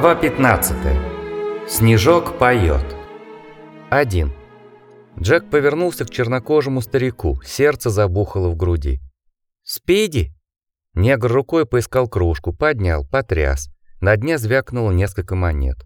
Глава 15. Снежок поет. 1. Джек повернулся к чернокожему старику, сердце забухало в груди. «Спиди!» Негр рукой поискал кружку, поднял, потряс. На дне звякнуло несколько монет.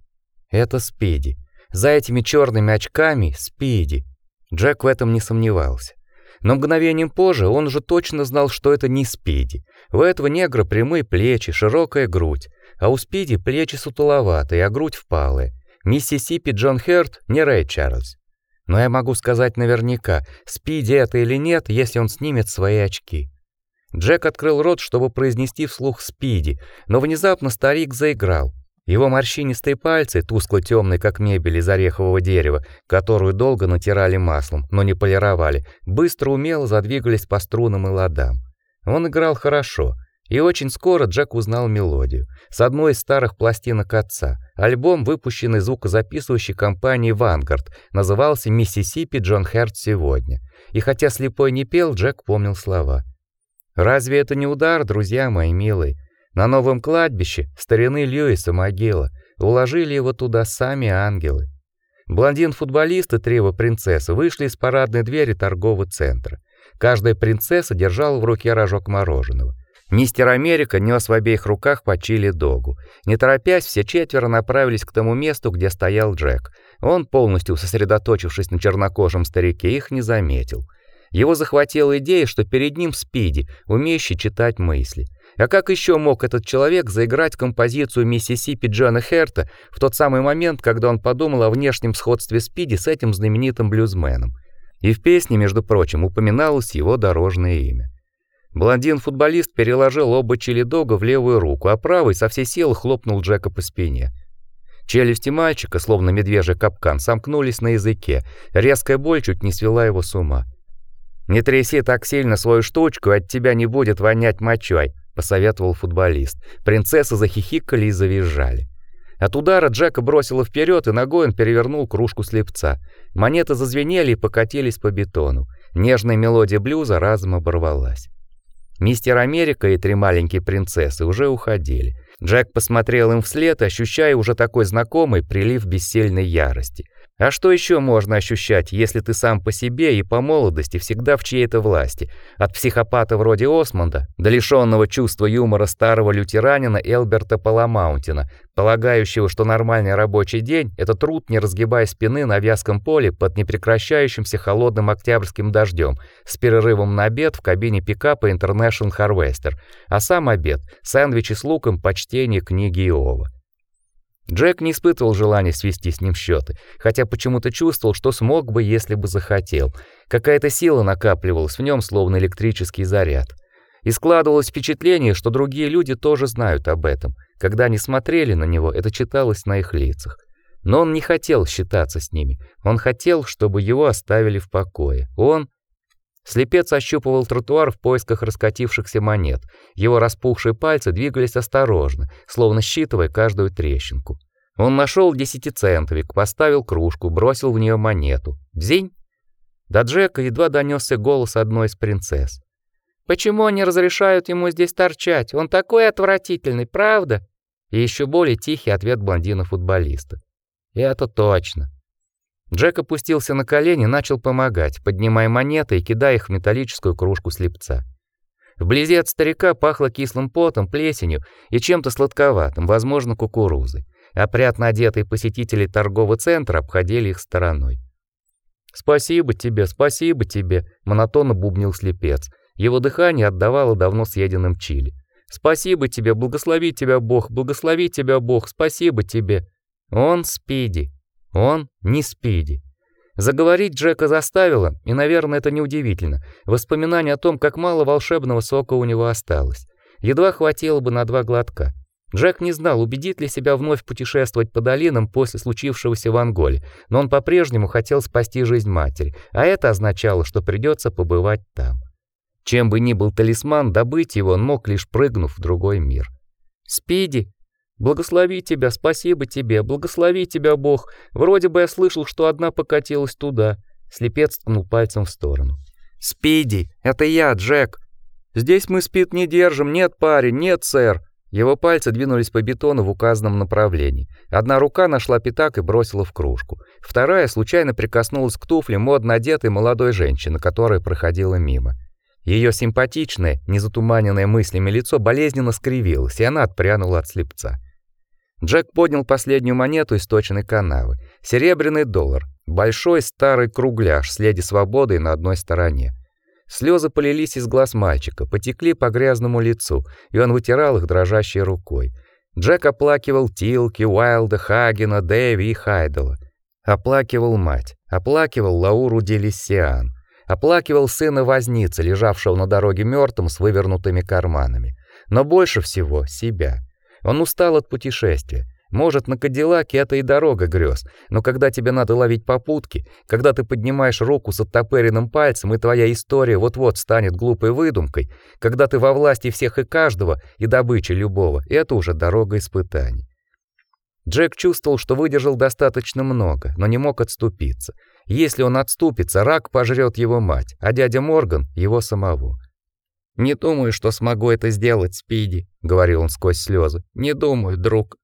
Это Спиди. За этими черными очками Спиди. Джек в этом не сомневался. Но мгновением позже он уже точно знал, что это не Спиди. У этого негра прямые плечи, широкая грудь, а у Спиди плечи сутуловатые, а грудь впалая. Миссисипи Джон Херт не Рэй Чарльз. Но я могу сказать наверняка, Спиди это или нет, если он снимет свои очки. Джек открыл рот, чтобы произнести вслух Спиди, но внезапно старик заиграл. Его морщинистые пальцы, тускло темные как мебель из орехового дерева, которую долго натирали маслом, но не полировали, быстро умело задвигались по струнам и ладам. Он играл хорошо, и очень скоро Джек узнал мелодию с одной из старых пластинок отца. Альбом, выпущенный звукозаписывающей компанией Vanguard, назывался Миссисипи Джон Херт сегодня. И хотя слепой не пел, Джек помнил слова. Разве это не удар, друзья мои милые? На новом кладбище старины Льюиса могила. Уложили его туда сами ангелы. Блондин-футболист и три его принцессы вышли из парадной двери торгового центра. Каждая принцесса держала в руке рожок мороженого. Мистер Америка нес в обеих руках по чили-догу. Не торопясь, все четверо направились к тому месту, где стоял Джек. Он, полностью сосредоточившись на чернокожем старике, их не заметил. Его захватила идея, что перед ним Спиди, умеющий читать мысли. А как еще мог этот человек заиграть композицию Миссисипи Джона Херта в тот самый момент, когда он подумал о внешнем сходстве Спиди с этим знаменитым блюзменом? И в песне, между прочим, упоминалось его дорожное имя. Блондин-футболист переложил оба челедога в левую руку, а правой со всей силы хлопнул Джека по спине. Челюсти мальчика, словно медвежий капкан, сомкнулись на языке. Резкая боль чуть не свела его с ума. «Не тряси так сильно свою штучку, от тебя не будет вонять мочой», — посоветовал футболист. Принцессы захихикали и завизжали. От удара Джека бросило вперед, и ногой он перевернул кружку слепца. Монеты зазвенели и покатились по бетону. Нежная мелодия блюза разом оборвалась. Мистер Америка и три маленькие принцессы уже уходили. Джек посмотрел им вслед, ощущая уже такой знакомый прилив бессильной ярости. А что еще можно ощущать, если ты сам по себе и по молодости всегда в чьей-то власти? От психопата вроде Осмонда до лишенного чувства юмора старого лютеранина Элберта Паламаунтина, полагающего, что нормальный рабочий день это труд, не разгибая спины на вязком поле под непрекращающимся холодным октябрьским дождем, с перерывом на обед в кабине пикапа International Harvester, а сам обед сэндвичи с луком почтение книги Иова. Джек не испытывал желания свести с ним счеты, хотя почему-то чувствовал, что смог бы, если бы захотел. Какая-то сила накапливалась в нем, словно электрический заряд. И складывалось впечатление, что другие люди тоже знают об этом. Когда они смотрели на него, это читалось на их лицах. Но он не хотел считаться с ними. Он хотел, чтобы его оставили в покое. Он Слепец ощупывал тротуар в поисках раскатившихся монет. Его распухшие пальцы двигались осторожно, словно считывая каждую трещинку. Он нашел десятицентовик, поставил кружку, бросил в нее монету. Дзень! До Джека едва донесся голос одной из принцесс. «Почему они разрешают ему здесь торчать? Он такой отвратительный, правда?» И еще более тихий ответ блондина-футболиста. «Это точно. Джек опустился на колени, начал помогать, поднимая монеты и кидая их в металлическую кружку слепца. Вблизи от старика пахло кислым потом, плесенью и чем-то сладковатым, возможно, кукурузой. Опрятно одетые посетители торгового центра обходили их стороной. «Спасибо тебе, спасибо тебе», — монотонно бубнил слепец. Его дыхание отдавало давно съеденным чили. «Спасибо тебе, благослови тебя Бог, благослови тебя Бог, спасибо тебе». Он Спиди, он не Спиди. Заговорить Джека заставило, и, наверное, это неудивительно. Воспоминание о том, как мало волшебного сока у него осталось. Едва хватило бы на два глотка. Джек не знал, убедит ли себя вновь путешествовать по долинам после случившегося в Анголе, но он по-прежнему хотел спасти жизнь матери, а это означало, что придется побывать там. Чем бы ни был талисман, добыть его он мог лишь прыгнув в другой мир. «Спиди!» Благослови тебя, спасибо тебе, благослови тебя, Бог. Вроде бы я слышал, что одна покатилась туда. Слепец ткнул пальцем в сторону. Спиди, это я, Джек. Здесь мы спит не держим, нет, парень, нет, сэр. Его пальцы двинулись по бетону в указанном направлении. Одна рука нашла пятак и бросила в кружку. Вторая случайно прикоснулась к туфле модно одетой молодой женщины, которая проходила мимо. Ее симпатичное, незатуманенное мыслями лицо болезненно скривилось, и она отпрянула от слепца. Джек поднял последнюю монету из точенной канавы. Серебряный доллар. Большой старый кругляш с леди свободой на одной стороне. Слезы полились из глаз мальчика, потекли по грязному лицу, и он вытирал их дрожащей рукой. Джек оплакивал Тилки, Уайлда, Хагена, Дэви и Хайдела. Оплакивал мать, оплакивал Лауру Делиссиан, оплакивал сына возницы, лежавшего на дороге мертвым с вывернутыми карманами, но больше всего себя. Он устал от путешествия. Может, на Кадиллаке это и дорога грез, но когда тебе надо ловить попутки, когда ты поднимаешь руку с оттопыренным пальцем, и твоя история вот-вот станет глупой выдумкой, когда ты во власти всех и каждого и добычи любого, это уже дорога испытаний. Джек чувствовал, что выдержал достаточно много, но не мог отступиться. Если он отступится, рак пожрет его мать, а дядя Морган его самого. Не думаю, что смогу это сделать, Спиди, говорил он сквозь слезы. Не думаю, друг.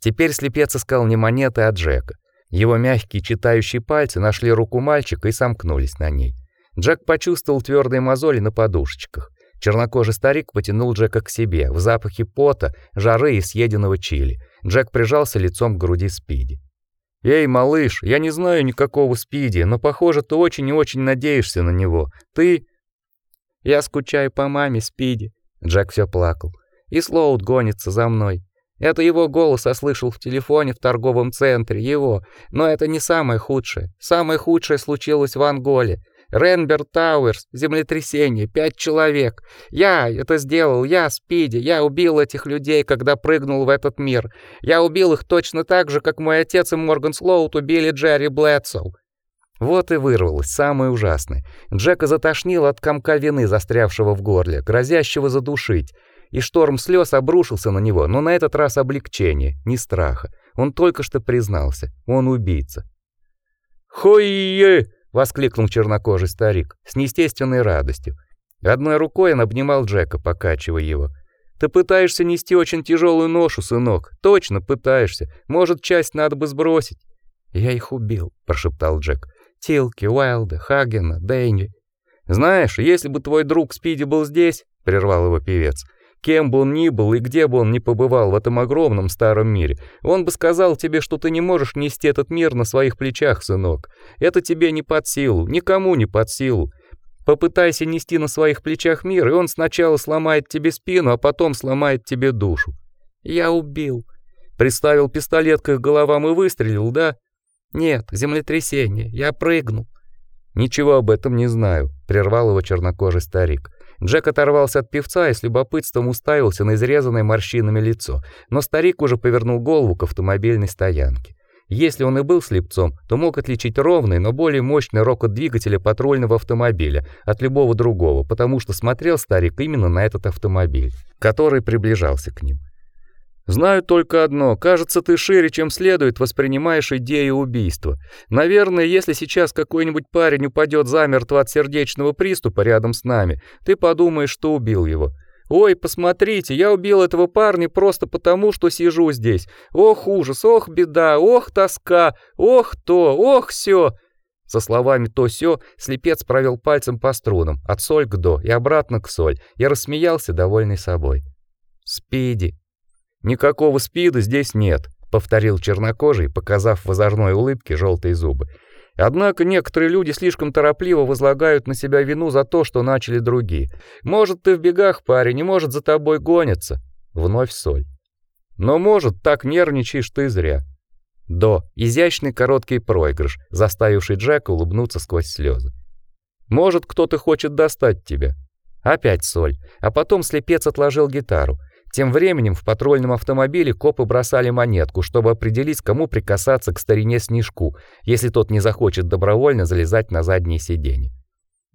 Теперь слепец искал не монеты, а Джека. Его мягкие читающие пальцы нашли руку мальчика и сомкнулись на ней. Джек почувствовал твердые мозоли на подушечках. Чернокожий старик потянул Джека к себе, в запахе пота, жары и съеденного чили. Джек прижался лицом к груди Спиди. «Эй, малыш, я не знаю никакого Спиди, но, похоже, ты очень и очень надеешься на него. Ты...» «Я скучаю по маме, Спиди», — Джек все плакал. «И Слоут гонится за мной. Это его голос я слышал в телефоне в торговом центре, его. Но это не самое худшее. Самое худшее случилось в Анголе. Ренбер Тауэрс, землетрясение, пять человек. Я это сделал, я, Спиди, я убил этих людей, когда прыгнул в этот мир. Я убил их точно так же, как мой отец и Морган Слоут убили Джерри Блэдсоу. Вот и вырвалось самое ужасное. Джека затошнило от комка вины, застрявшего в горле, грозящего задушить и шторм слез обрушился на него, но на этот раз облегчение, не страха. Он только что признался, он убийца. «Хой-е!» — воскликнул чернокожий старик с неестественной радостью. Одной рукой он обнимал Джека, покачивая его. «Ты пытаешься нести очень тяжелую ношу, сынок. Точно пытаешься. Может, часть надо бы сбросить». «Я их убил», — прошептал Джек. «Тилки, Уайлда, Хагена, Дэнни». «Знаешь, если бы твой друг Спиди был здесь», — прервал его певец, — Кем бы он ни был и где бы он ни побывал в этом огромном старом мире, он бы сказал тебе, что ты не можешь нести этот мир на своих плечах, сынок. Это тебе не под силу, никому не под силу. Попытайся нести на своих плечах мир, и он сначала сломает тебе спину, а потом сломает тебе душу. Я убил. Приставил пистолет к их головам и выстрелил, да? Нет, землетрясение. Я прыгнул. Ничего об этом не знаю, прервал его чернокожий старик. Джек оторвался от певца и с любопытством уставился на изрезанное морщинами лицо, но старик уже повернул голову к автомобильной стоянке. Если он и был слепцом, то мог отличить ровный, но более мощный рокот двигателя патрульного автомобиля от любого другого, потому что смотрел старик именно на этот автомобиль, который приближался к ним. Знаю только одно. Кажется, ты шире, чем следует, воспринимаешь идею убийства. Наверное, если сейчас какой-нибудь парень упадет замертво от сердечного приступа рядом с нами, ты подумаешь, что убил его. Ой, посмотрите, я убил этого парня просто потому, что сижу здесь. Ох, ужас, ох, беда, ох, тоска, ох, то, ох, все. Со словами то сё слепец провел пальцем по струнам, от соль к до и обратно к соль, и рассмеялся, довольный собой. Спиди, Никакого спида здесь нет, повторил чернокожий, показав в озорной улыбке желтые зубы. Однако некоторые люди слишком торопливо возлагают на себя вину за то, что начали другие. Может, ты в бегах, парень, не может за тобой гонятся. Вновь соль. Но может, так нервничаешь ты зря. До изящный короткий проигрыш, заставивший Джека улыбнуться сквозь слезы. Может, кто-то хочет достать тебя. Опять соль. А потом слепец отложил гитару. Тем временем в патрульном автомобиле копы бросали монетку, чтобы определить, кому прикасаться к старине Снежку, если тот не захочет добровольно залезать на заднее сиденье.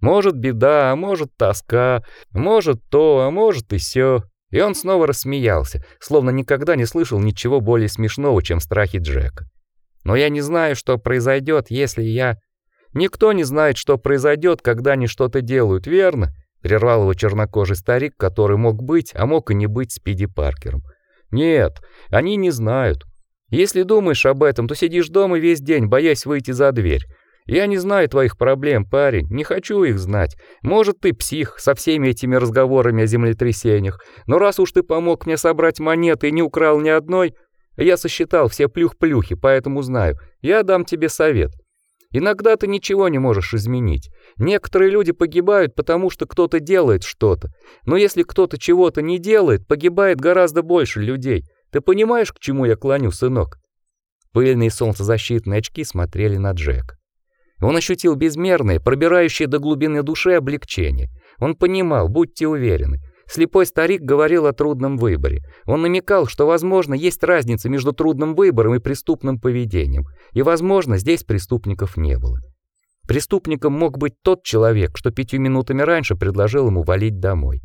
Может, беда, а может, тоска, может то, а может и сё. И он снова рассмеялся, словно никогда не слышал ничего более смешного, чем страхи Джека. Но я не знаю, что произойдет, если я Никто не знает, что произойдет, когда они что-то делают, верно? Прервал его чернокожий старик, который мог быть, а мог и не быть Спиди Паркером. Нет, они не знают. Если думаешь об этом, то сидишь дома весь день, боясь выйти за дверь. Я не знаю твоих проблем, парень, не хочу их знать. Может, ты псих со всеми этими разговорами о землетрясениях, но раз уж ты помог мне собрать монеты и не украл ни одной, я сосчитал все плюх-плюхи, поэтому знаю. Я дам тебе совет. Иногда ты ничего не можешь изменить. Некоторые люди погибают, потому что кто-то делает что-то. Но если кто-то чего-то не делает, погибает гораздо больше людей. Ты понимаешь, к чему я клоню, сынок? Пыльные солнцезащитные очки смотрели на Джек. Он ощутил безмерное, пробирающее до глубины души облегчение. Он понимал, будьте уверены, Слепой старик говорил о трудном выборе. Он намекал, что, возможно, есть разница между трудным выбором и преступным поведением, и, возможно, здесь преступников не было. Преступником мог быть тот человек, что пятью минутами раньше предложил ему валить домой.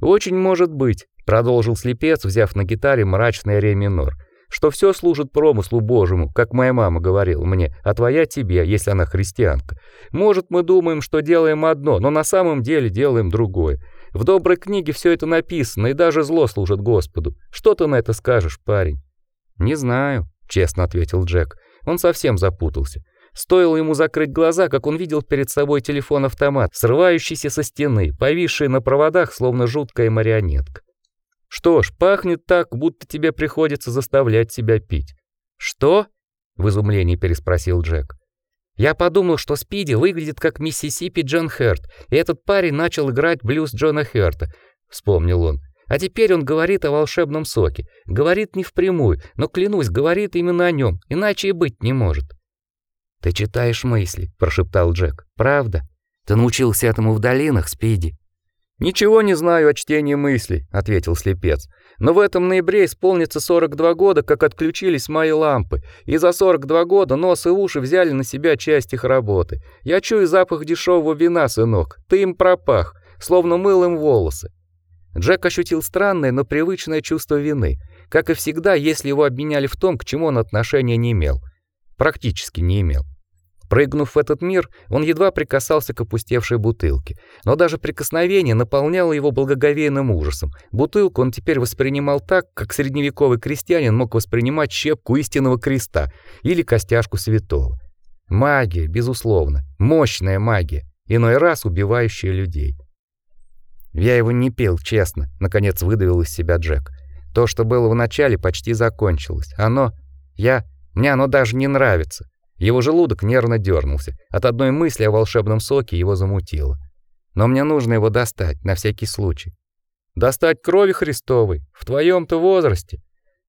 Очень может быть, продолжил слепец, взяв на гитаре мрачный ре минор, что все служит промыслу Божьему, как моя мама говорила мне, а твоя тебе, если она христианка. Может, мы думаем, что делаем одно, но на самом деле делаем другое. В доброй книге все это написано, и даже зло служит Господу. Что ты на это скажешь, парень? Не знаю, честно ответил Джек. Он совсем запутался. Стоило ему закрыть глаза, как он видел перед собой телефон-автомат, срывающийся со стены, повисший на проводах, словно жуткая марионетка. Что ж, пахнет так, будто тебе приходится заставлять себя пить. Что? в изумлении переспросил Джек. Я подумал, что Спиди выглядит как Миссисипи Джон Херт, и этот парень начал играть блюз Джона Херта, вспомнил он. А теперь он говорит о волшебном соке. Говорит не впрямую, но клянусь, говорит именно о нем, иначе и быть не может. Ты читаешь мысли, прошептал Джек. Правда? Ты научился этому в долинах, Спиди? Ничего не знаю о чтении мыслей, ответил слепец. Но в этом ноябре исполнится 42 года, как отключились мои лампы, и за 42 года нос и уши взяли на себя часть их работы. Я чую запах дешевого вина, сынок. Ты им пропах, словно мыл им волосы. Джек ощутил странное, но привычное чувство вины, как и всегда, если его обвиняли в том, к чему он отношения не имел. Практически не имел. Прыгнув в этот мир, он едва прикасался к опустевшей бутылке, но даже прикосновение наполняло его благоговейным ужасом. Бутылку он теперь воспринимал так, как средневековый крестьянин мог воспринимать щепку истинного креста или костяшку святого. Магия, безусловно, мощная магия, иной раз убивающая людей. Я его не пил, честно, наконец выдавил из себя Джек. То, что было в начале, почти закончилось. Оно я мне оно даже не нравится. Его желудок нервно дернулся. От одной мысли о волшебном соке его замутило. Но мне нужно его достать на всякий случай. Достать крови Христовой в твоем то возрасте.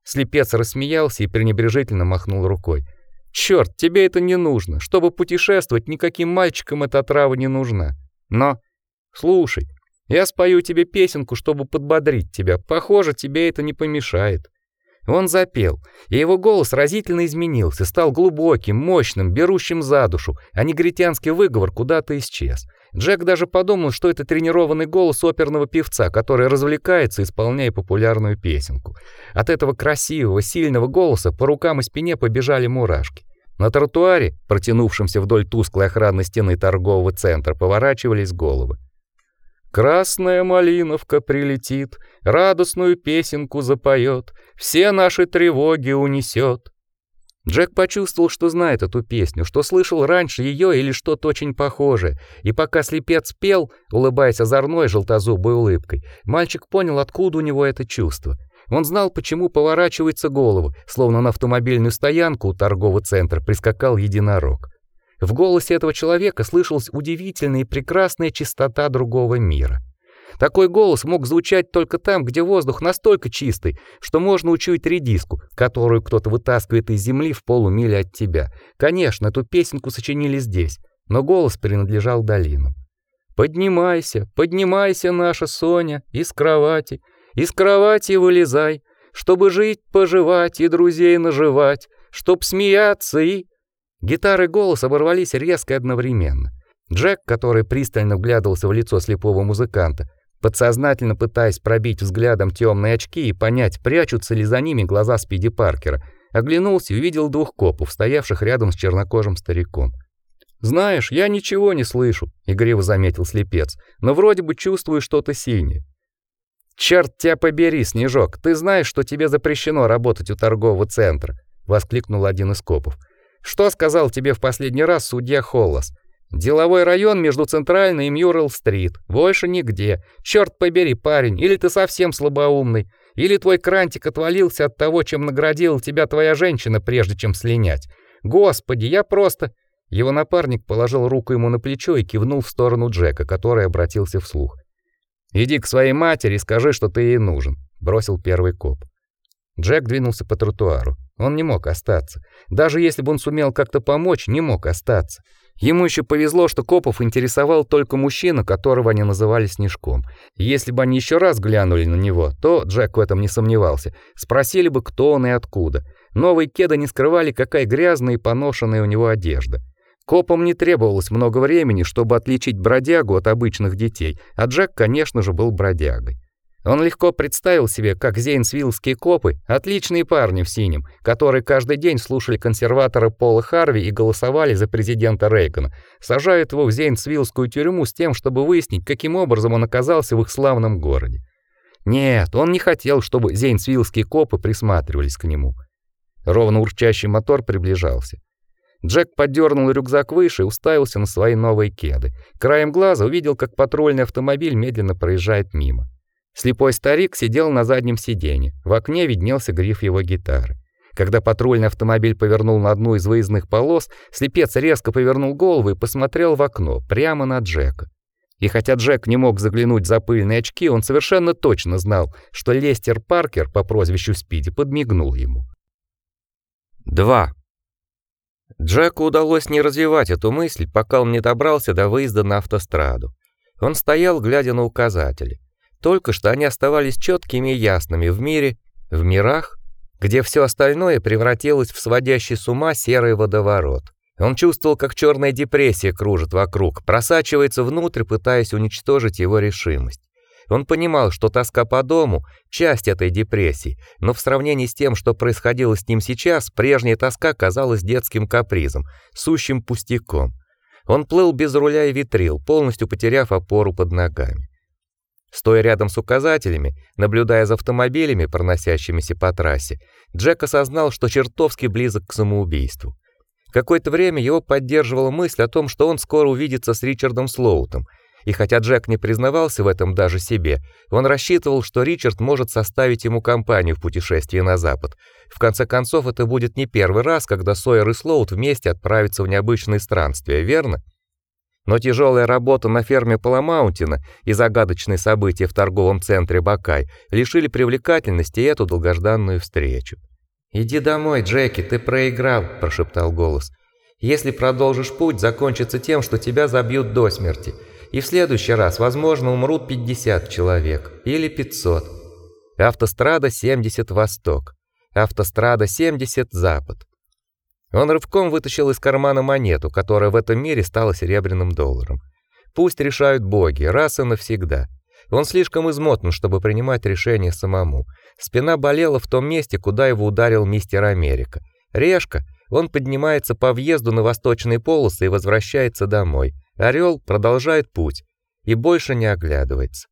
Слепец рассмеялся и пренебрежительно махнул рукой. Черт, тебе это не нужно. Чтобы путешествовать, никаким мальчикам эта трава не нужна. Но слушай, я спою тебе песенку, чтобы подбодрить тебя. Похоже, тебе это не помешает. Он запел, и его голос разительно изменился, стал глубоким, мощным, берущим за душу, а негритянский выговор куда-то исчез. Джек даже подумал, что это тренированный голос оперного певца, который развлекается, исполняя популярную песенку. От этого красивого, сильного голоса по рукам и спине побежали мурашки. На тротуаре, протянувшемся вдоль тусклой охранной стены торгового центра, поворачивались головы. Красная малиновка прилетит, радостную песенку запоет, все наши тревоги унесет. Джек почувствовал, что знает эту песню, что слышал раньше ее или что-то очень похожее, и пока слепец пел, улыбаясь озорной желтозубой улыбкой, мальчик понял, откуда у него это чувство. Он знал, почему поворачивается голова, словно на автомобильную стоянку у торгового центра прискакал единорог. В голосе этого человека слышалась удивительная и прекрасная чистота другого мира. Такой голос мог звучать только там, где воздух настолько чистый, что можно учуять редиску, которую кто-то вытаскивает из земли в полумиле от тебя. Конечно, эту песенку сочинили здесь, но голос принадлежал долинам. Поднимайся, поднимайся, наша Соня, из кровати, из кровати вылезай, чтобы жить, поживать и друзей наживать, чтоб смеяться и Гитара и голос оборвались резко одновременно. Джек, который пристально вглядывался в лицо слепого музыканта, подсознательно пытаясь пробить взглядом темные очки и понять, прячутся ли за ними глаза Спиди Паркера, оглянулся и увидел двух копов, стоявших рядом с чернокожим стариком. Знаешь, я ничего не слышу, игриво заметил слепец. Но вроде бы чувствую что-то синее. Черт тебя побери, Снежок. Ты знаешь, что тебе запрещено работать у торгового центра, воскликнул один из копов. Что сказал тебе в последний раз судья Холлас? Деловой район между Центральной и Мьюрл-стрит. Больше нигде. Черт побери, парень, или ты совсем слабоумный, или твой крантик отвалился от того, чем наградила тебя твоя женщина, прежде чем слинять. Господи, я просто Его напарник положил руку ему на плечо и кивнул в сторону Джека, который обратился вслух. Иди к своей матери и скажи, что ты ей нужен, бросил первый коп. Джек двинулся по тротуару. Он не мог остаться. Даже если бы он сумел как-то помочь, не мог остаться. Ему еще повезло, что копов интересовал только мужчина, которого они называли Снежком. Если бы они еще раз глянули на него, то Джек в этом не сомневался. Спросили бы, кто он и откуда. Новые кеды не скрывали, какая грязная и поношенная у него одежда. Копам не требовалось много времени, чтобы отличить бродягу от обычных детей, а Джек, конечно же, был бродягой. Он легко представил себе, как зейнсвиллские копы, отличные парни в синем, которые каждый день слушали консерватора Пола Харви и голосовали за президента Рейгана, сажают его в зейнсвиллскую тюрьму с тем, чтобы выяснить, каким образом он оказался в их славном городе. Нет, он не хотел, чтобы зейнсвиллские копы присматривались к нему. Ровно урчащий мотор приближался. Джек поддернул рюкзак выше и уставился на свои новые кеды. Краем глаза увидел, как патрульный автомобиль медленно проезжает мимо. Слепой старик сидел на заднем сиденье. В окне виднелся гриф его гитары. Когда патрульный автомобиль повернул на одну из выездных полос, слепец резко повернул голову и посмотрел в окно, прямо на Джека. И хотя Джек не мог заглянуть за пыльные очки, он совершенно точно знал, что Лестер Паркер по прозвищу Спиди подмигнул ему. 2. Джеку удалось не развивать эту мысль, пока он не добрался до выезда на автостраду. Он стоял, глядя на указатели. Только что они оставались четкими и ясными в мире, в мирах, где все остальное превратилось в сводящий с ума серый водоворот. Он чувствовал, как черная депрессия кружит вокруг, просачивается внутрь, пытаясь уничтожить его решимость. Он понимал, что тоска по дому часть этой депрессии, но в сравнении с тем, что происходило с ним сейчас, прежняя тоска казалась детским капризом, сущим пустяком. Он плыл без руля и ветрил, полностью потеряв опору под ногами. Стоя рядом с указателями, наблюдая за автомобилями, проносящимися по трассе, Джек осознал, что чертовски близок к самоубийству. Какое-то время его поддерживала мысль о том, что он скоро увидится с Ричардом Слоутом, и хотя Джек не признавался в этом даже себе, он рассчитывал, что Ричард может составить ему компанию в путешествии на запад. В конце концов, это будет не первый раз, когда Сойер и Слоут вместе отправятся в необычные странствия, верно? Но тяжелая работа на ферме Паламаунтина и загадочные события в торговом центре Бакай лишили привлекательности эту долгожданную встречу. «Иди домой, Джеки, ты проиграл», – прошептал голос. «Если продолжишь путь, закончится тем, что тебя забьют до смерти. И в следующий раз, возможно, умрут 50 человек. Или 500. Автострада 70 Восток. Автострада 70 Запад. Он рывком вытащил из кармана монету, которая в этом мире стала серебряным долларом. Пусть решают боги, раз и навсегда. Он слишком измотан, чтобы принимать решения самому. Спина болела в том месте, куда его ударил мистер Америка. Решка, он поднимается по въезду на восточные полосы и возвращается домой. Орел продолжает путь и больше не оглядывается.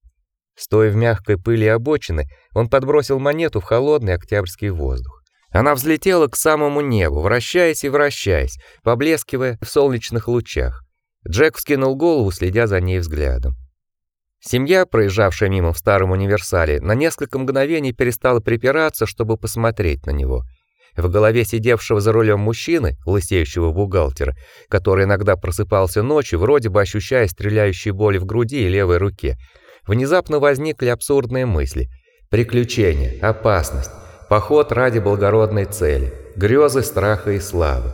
Стоя в мягкой пыли обочины, он подбросил монету в холодный октябрьский воздух. Она взлетела к самому небу, вращаясь и вращаясь, поблескивая в солнечных лучах. Джек вскинул голову, следя за ней взглядом. Семья, проезжавшая мимо в старом универсале, на несколько мгновений перестала припираться, чтобы посмотреть на него. В голове сидевшего за рулем мужчины, лысеющего бухгалтера, который иногда просыпался ночью, вроде бы ощущая стреляющие боли в груди и левой руке, внезапно возникли абсурдные мысли: приключения, опасность, Поход ради благородной цели, грезы страха и славы.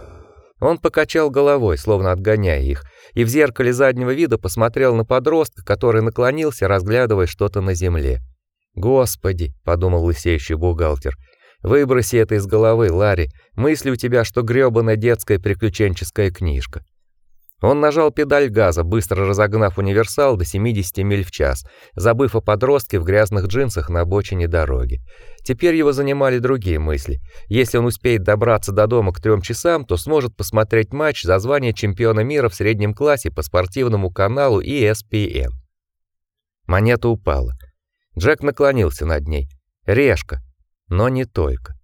Он покачал головой, словно отгоняя их, и в зеркале заднего вида посмотрел на подростка, который наклонился, разглядывая что-то на земле. "Господи", подумал лысеющий бухгалтер. "Выброси это из головы, Ларри. Мысли у тебя, что грёбаная детская приключенческая книжка". Он нажал педаль газа, быстро разогнав универсал до 70 миль в час, забыв о подростке в грязных джинсах на обочине дороги. Теперь его занимали другие мысли. Если он успеет добраться до дома к трем часам, то сможет посмотреть матч за звание чемпиона мира в среднем классе по спортивному каналу ESPN. Монета упала. Джек наклонился над ней. Решка, но не только.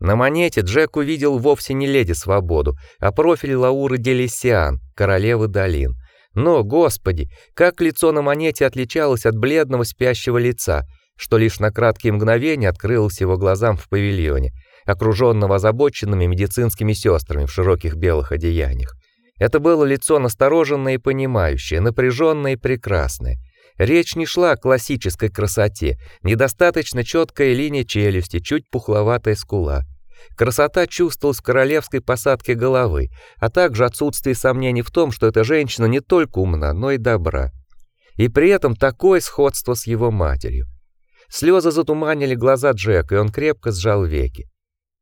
На монете Джек увидел вовсе не леди Свободу, а профиль Лауры Делисиан, королевы долин. Но, господи, как лицо на монете отличалось от бледного спящего лица, что лишь на краткие мгновения открылось его глазам в павильоне, окружённого озабоченными медицинскими сестрами в широких белых одеяниях. Это было лицо настороженное и понимающее, напряженное и прекрасное. Речь не шла о классической красоте, недостаточно четкая линия челюсти, чуть пухловатая скула. Красота чувствовалась в королевской посадке головы, а также отсутствие сомнений в том, что эта женщина не только умна, но и добра. И при этом такое сходство с его матерью. Слезы затуманили глаза Джека, и он крепко сжал веки.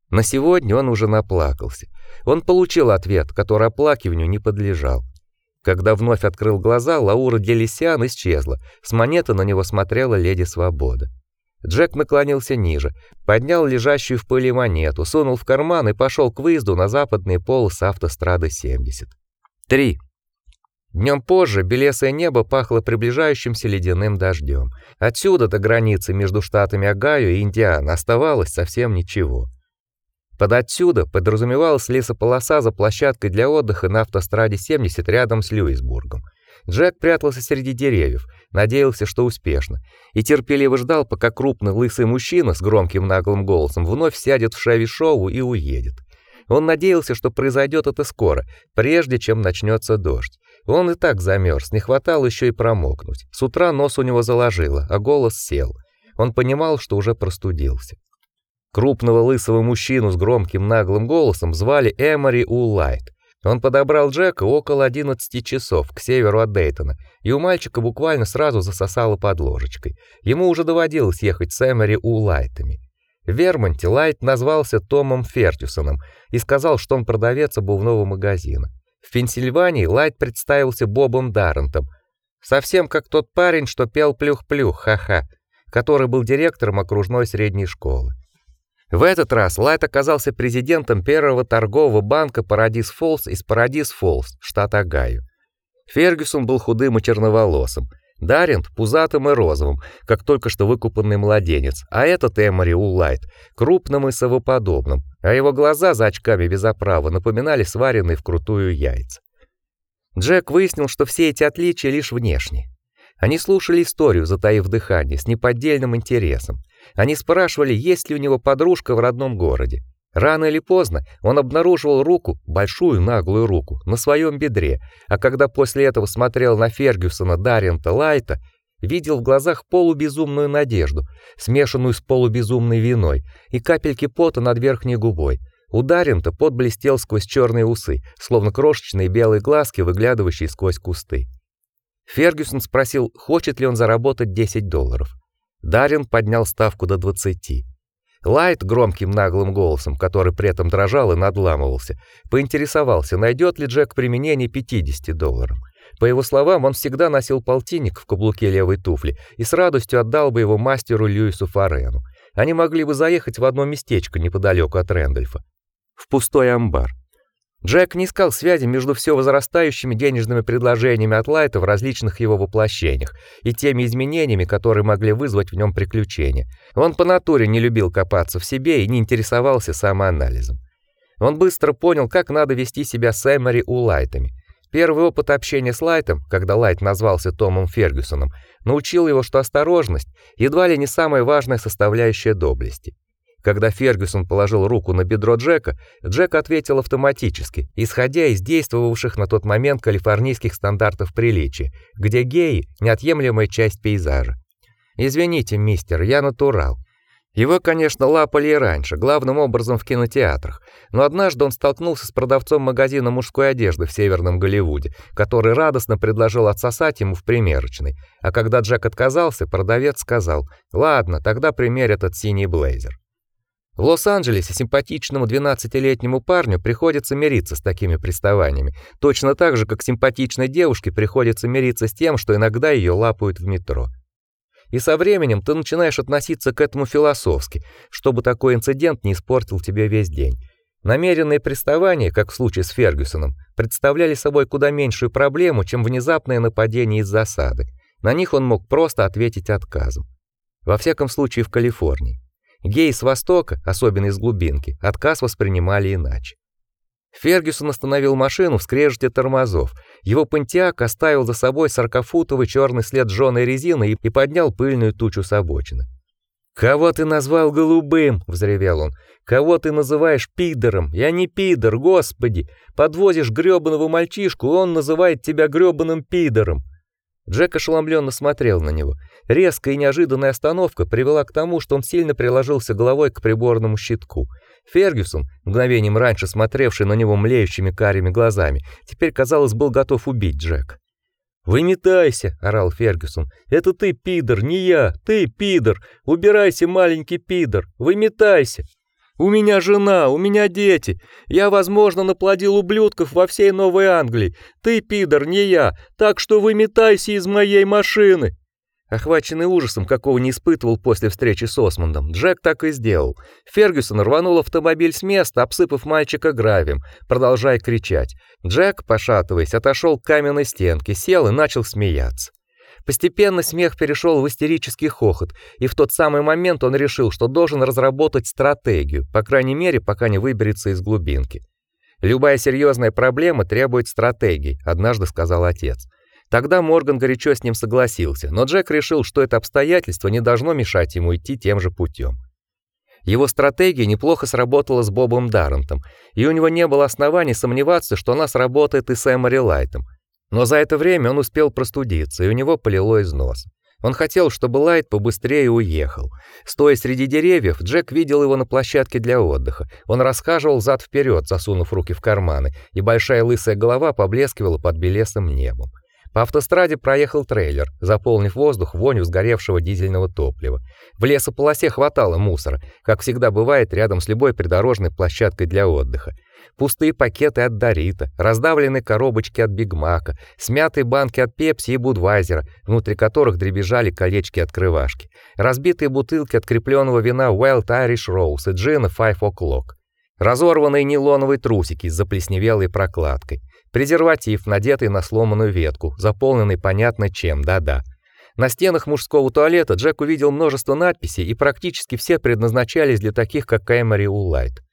На сегодня он уже наплакался. Он получил ответ, который оплакиванию не подлежал. Когда вновь открыл глаза, Лаура Делисиан исчезла. С монеты на него смотрела леди Свобода. Джек наклонился ниже, поднял лежащую в пыли монету, сунул в карман и пошел к выезду на западный полос автострады 70. 3. Днем позже белесое небо пахло приближающимся ледяным дождем. Отсюда до границы между штатами Огайо и Индиана оставалось совсем ничего. Под отсюда подразумевалась лесополоса за площадкой для отдыха на автостраде 70 рядом с Льюисбургом. Джек прятался среди деревьев, надеялся, что успешно, и терпеливо ждал, пока крупный лысый мужчина с громким наглым голосом вновь сядет в шеви-шоу и уедет. Он надеялся, что произойдет это скоро, прежде чем начнется дождь. Он и так замерз, не хватало еще и промокнуть. С утра нос у него заложило, а голос сел. Он понимал, что уже простудился. Крупного лысого мужчину с громким наглым голосом звали Эмори У. Лайт. Он подобрал Джека около 11 часов к северу от Дейтона, и у мальчика буквально сразу засосало под ложечкой. Ему уже доводилось ехать с Эмори У. Лайтами. В Вермонте Лайт назвался Томом Фергюсоном и сказал, что он продавец обувного магазина. В Пенсильвании Лайт представился Бобом Даррентом, совсем как тот парень, что пел плюх-плюх, ха-ха, который был директором окружной средней школы. В этот раз Лайт оказался президентом первого торгового банка Парадис Фоллс из Парадис Фоллс, штат Огайо. Фергюсон был худым и черноволосым, Дарент пузатым и розовым, как только что выкупанный младенец, а этот Эмори У. Лайт крупным и совоподобным, а его глаза за очками без оправы напоминали сваренные вкрутую яйца. Джек выяснил, что все эти отличия лишь внешние. Они слушали историю, затаив дыхание, с неподдельным интересом. Они спрашивали, есть ли у него подружка в родном городе. Рано или поздно он обнаруживал руку, большую наглую руку, на своем бедре, а когда после этого смотрел на Фергюсона Даррента Лайта, видел в глазах полубезумную надежду, смешанную с полубезумной виной, и капельки пота над верхней губой. У Даррента пот блестел сквозь черные усы, словно крошечные белые глазки, выглядывающие сквозь кусты. Фергюсон спросил, хочет ли он заработать 10 долларов. Дарин поднял ставку до 20. Лайт громким наглым голосом, который при этом дрожал и надламывался, поинтересовался, найдет ли Джек применение 50 долларам. По его словам, он всегда носил полтинник в каблуке левой туфли и с радостью отдал бы его мастеру Льюису Фарену. Они могли бы заехать в одно местечко неподалеку от Рэндольфа, в пустой амбар. Джек не искал связи между все возрастающими денежными предложениями от Лайта в различных его воплощениях и теми изменениями, которые могли вызвать в нем приключения. Он по натуре не любил копаться в себе и не интересовался самоанализом. Он быстро понял, как надо вести себя с Эмори у Лайтами. Первый опыт общения с Лайтом, когда Лайт назвался Томом Фергюсоном, научил его, что осторожность едва ли не самая важная составляющая доблести. Когда Фергюсон положил руку на бедро Джека, Джек ответил автоматически, исходя из действовавших на тот момент калифорнийских стандартов приличия, где геи неотъемлемая часть пейзажа. Извините, мистер, я натурал. Его, конечно, лапали и раньше, главным образом в кинотеатрах, но однажды он столкнулся с продавцом магазина мужской одежды в Северном Голливуде, который радостно предложил отсосать ему в примерочной. А когда Джек отказался, продавец сказал: "Ладно, тогда примерь этот синий блейзер". В Лос-Анджелесе симпатичному 12-летнему парню приходится мириться с такими приставаниями, точно так же, как симпатичной девушке приходится мириться с тем, что иногда ее лапают в метро. И со временем ты начинаешь относиться к этому философски, чтобы такой инцидент не испортил тебе весь день. Намеренные приставания, как в случае с Фергюсоном, представляли собой куда меньшую проблему, чем внезапное нападение из засады. На них он мог просто ответить отказом. Во всяком случае в Калифорнии. Геи с востока, особенно из глубинки, отказ воспринимали иначе. Фергюсон остановил машину в скрежете тормозов. Его Понтиак оставил за собой сорокафутовый черный след жженой резины и, поднял пыльную тучу с обочины. «Кого ты назвал голубым?» — взревел он. «Кого ты называешь пидором? Я не пидор, господи! Подвозишь грёбаного мальчишку, он называет тебя грёбаным пидором!» Джек ошеломленно смотрел на него. Резкая и неожиданная остановка привела к тому, что он сильно приложился головой к приборному щитку. Фергюсон, мгновением раньше смотревший на него млеющими карими глазами, теперь, казалось, был готов убить Джек. «Выметайся!» — орал Фергюсон. «Это ты, пидор, не я! Ты, пидор! Убирайся, маленький пидор! Выметайся!» У меня жена, у меня дети. Я, возможно, наплодил ублюдков во всей Новой Англии. Ты, пидор, не я. Так что выметайся из моей машины. Охваченный ужасом, какого не испытывал после встречи с Осмондом, Джек так и сделал. Фергюсон рванул автомобиль с места, обсыпав мальчика гравием, продолжая кричать. Джек, пошатываясь, отошел к каменной стенке, сел и начал смеяться. Постепенно смех перешел в истерический хохот, и в тот самый момент он решил, что должен разработать стратегию, по крайней мере, пока не выберется из глубинки. Любая серьезная проблема требует стратегии, однажды сказал отец. Тогда Морган горячо с ним согласился, но Джек решил, что это обстоятельство не должно мешать ему идти тем же путем. Его стратегия неплохо сработала с Бобом Даррентом, и у него не было оснований сомневаться, что она сработает и с Эмори Лайтом. Но за это время он успел простудиться, и у него полило из носа. Он хотел, чтобы Лайт побыстрее уехал. Стоя среди деревьев, Джек видел его на площадке для отдыха. Он расхаживал зад вперед, засунув руки в карманы, и большая лысая голова поблескивала под белесым небом. По автостраде проехал трейлер, заполнив воздух вонью сгоревшего дизельного топлива. В лесополосе хватало мусора, как всегда бывает рядом с любой придорожной площадкой для отдыха. Пустые пакеты от Дорита, раздавленные коробочки от Биг Мака, смятые банки от Пепси и Будвайзера, внутри которых дребезжали колечки открывашки, разбитые бутылки открепленного вина Wild Irish Rose и джина Five O'Clock, разорванные нейлоновые трусики с заплесневелой прокладкой, презерватив, надетый на сломанную ветку, заполненный понятно чем, да-да. На стенах мужского туалета Джек увидел множество надписей, и практически все предназначались для таких, как Эмори Улайт.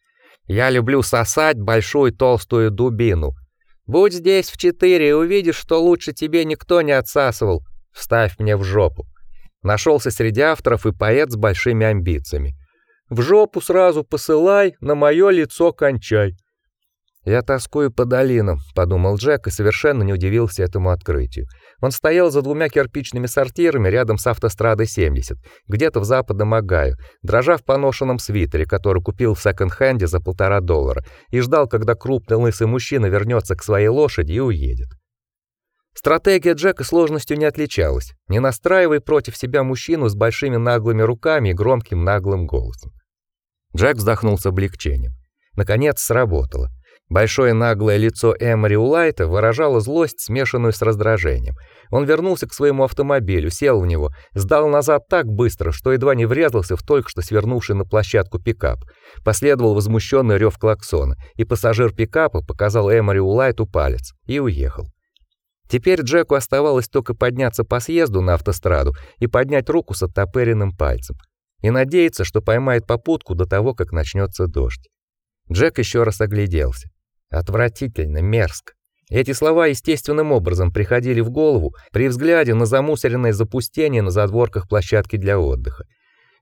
«Я люблю сосать большую толстую дубину. Будь здесь в четыре и увидишь, что лучше тебе никто не отсасывал. Вставь мне в жопу». Нашелся среди авторов и поэт с большими амбициями. «В жопу сразу посылай, на мое лицо кончай». «Я тоскую по долинам», — подумал Джек и совершенно не удивился этому открытию. Он стоял за двумя кирпичными сортирами рядом с автострадой 70, где-то в западном Огайо, дрожа в поношенном свитере, который купил в секонд-хенде за полтора доллара, и ждал, когда крупный лысый мужчина вернется к своей лошади и уедет. Стратегия Джека сложностью не отличалась. Не настраивай против себя мужчину с большими наглыми руками и громким наглым голосом. Джек вздохнул с облегчением. Наконец сработало. Большое наглое лицо Эмори Улайта выражало злость, смешанную с раздражением. Он вернулся к своему автомобилю, сел в него, сдал назад так быстро, что едва не врезался в только что свернувший на площадку пикап. Последовал возмущенный рев клаксона, и пассажир пикапа показал Эмори Улайту палец и уехал. Теперь Джеку оставалось только подняться по съезду на автостраду и поднять руку с оттопыренным пальцем и надеяться, что поймает попутку до того, как начнется дождь. Джек еще раз огляделся. Отвратительно, мерзко. Эти слова естественным образом приходили в голову при взгляде на замусоренное запустение на задворках площадки для отдыха.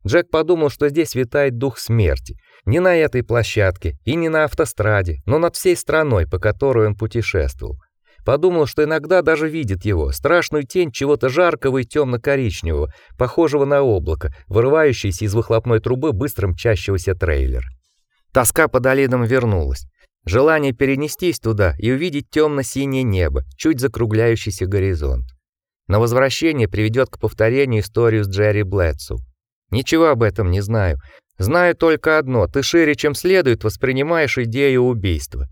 Джек подумал, что здесь витает дух смерти. Не на этой площадке и не на автостраде, но над всей страной, по которой он путешествовал. Подумал, что иногда даже видит его, страшную тень чего-то жаркого и темно коричневого похожего на облако, вырывающееся из выхлопной трубы быстро мчащегося трейлера. Тоска по долинам вернулась. Желание перенестись туда и увидеть темно-синее небо, чуть закругляющийся горизонт. На возвращение приведет к повторению историю с Джерри Блэдсу. Ничего об этом не знаю. Знаю только одно: ты шире, чем следует, воспринимаешь идею убийства.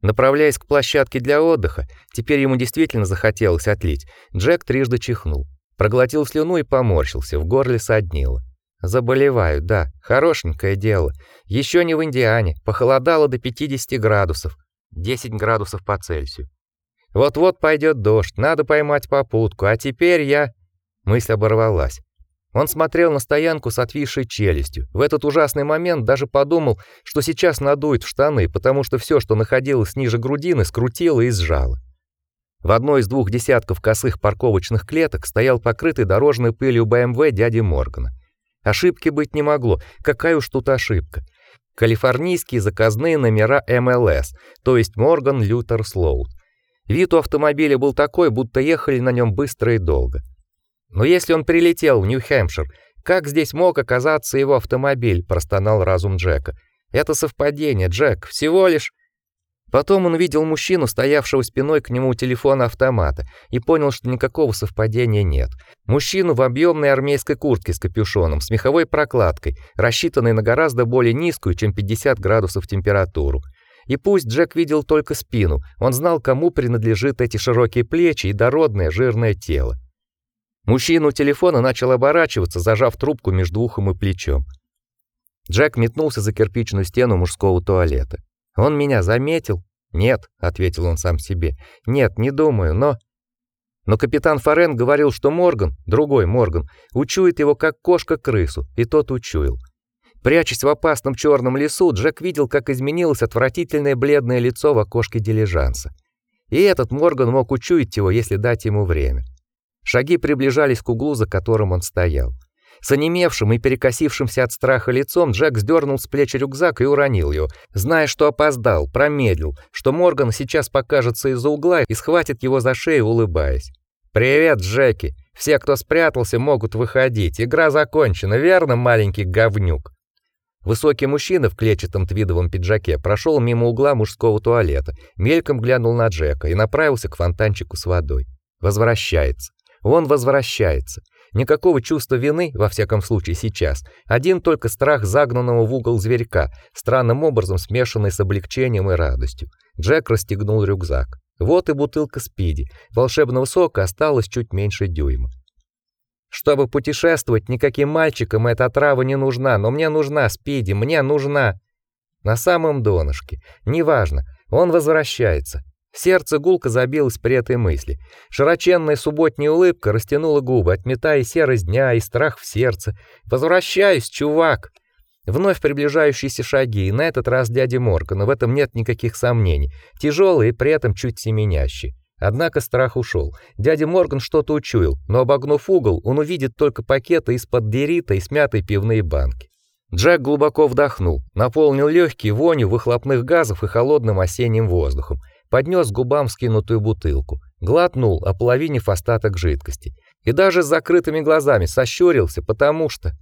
Направляясь к площадке для отдыха, теперь ему действительно захотелось отлить. Джек трижды чихнул, проглотил слюну и поморщился, в горле соднило. Заболеваю, да, хорошенькое дело. Еще не в Индиане, похолодало до 50 градусов, 10 градусов по Цельсию. Вот-вот пойдет дождь, надо поймать попутку, а теперь я Мысль оборвалась. Он смотрел на стоянку с отвисшей челюстью. В этот ужасный момент даже подумал, что сейчас надует в штаны, потому что все, что находилось ниже грудины, скрутило и сжало. В одной из двух десятков косых парковочных клеток стоял покрытый дорожной пылью БМВ дяди Моргана. Ошибки быть не могло. Какая уж тут ошибка. Калифорнийские заказные номера МЛС, то есть Морган Лютер Слоут. Вид у автомобиля был такой, будто ехали на нем быстро и долго. Но если он прилетел в Нью-Хэмпшир, как здесь мог оказаться его автомобиль, простонал разум Джека. Это совпадение, Джек, всего лишь Потом он видел мужчину, стоявшего спиной к нему у телефона-автомата, и понял, что никакого совпадения нет. Мужчину в объемной армейской куртке с капюшоном, с меховой прокладкой, рассчитанной на гораздо более низкую, чем 50 градусов температуру. И пусть Джек видел только спину, он знал, кому принадлежат эти широкие плечи и дородное жирное тело. Мужчина у телефона начал оборачиваться, зажав трубку между ухом и плечом. Джек метнулся за кирпичную стену мужского туалета. Он меня заметил? Нет, ответил он сам себе. Нет, не думаю, но но капитан Форен говорил, что Морган, другой Морган, учует его как кошка крысу, и тот учуял. Прячась в опасном черном лесу, Джек видел, как изменилось отвратительное бледное лицо в окошке дилижанса. И этот Морган мог учуять его, если дать ему время. Шаги приближались к углу, за которым он стоял. С онемевшим и перекосившимся от страха лицом Джек сдернул с плеч рюкзак и уронил его, зная, что опоздал, промедлил, что Морган сейчас покажется из-за угла и схватит его за шею, улыбаясь. «Привет, Джеки! Все, кто спрятался, могут выходить. Игра закончена, верно, маленький говнюк?» Высокий мужчина в клетчатом твидовом пиджаке прошел мимо угла мужского туалета, мельком глянул на Джека и направился к фонтанчику с водой. Возвращается. Он возвращается. Никакого чувства вины, во всяком случае сейчас. Один только страх загнанного в угол зверька, странным образом смешанный с облегчением и радостью. Джек расстегнул рюкзак. Вот и бутылка спиди. Волшебного сока осталось чуть меньше дюйма. Чтобы путешествовать, никаким мальчикам эта трава не нужна, но мне нужна спиди, мне нужна. На самом донышке. Неважно, он возвращается. Сердце гулко забилось при этой мысли. Широченная субботняя улыбка растянула губы, отметая серость дня и страх в сердце. «Возвращаюсь, чувак!» Вновь приближающиеся шаги, и на этот раз дядя Моргана, в этом нет никаких сомнений. Тяжелый и при этом чуть семенящий. Однако страх ушел. Дядя Морган что-то учуял, но обогнув угол, он увидит только пакеты из-под дерита и смятые пивные банки. Джек глубоко вдохнул, наполнил легкие вонью выхлопных газов и холодным осенним воздухом поднес губам скинутую бутылку, глотнул, ополовинив остаток жидкости, и даже с закрытыми глазами сощурился, потому что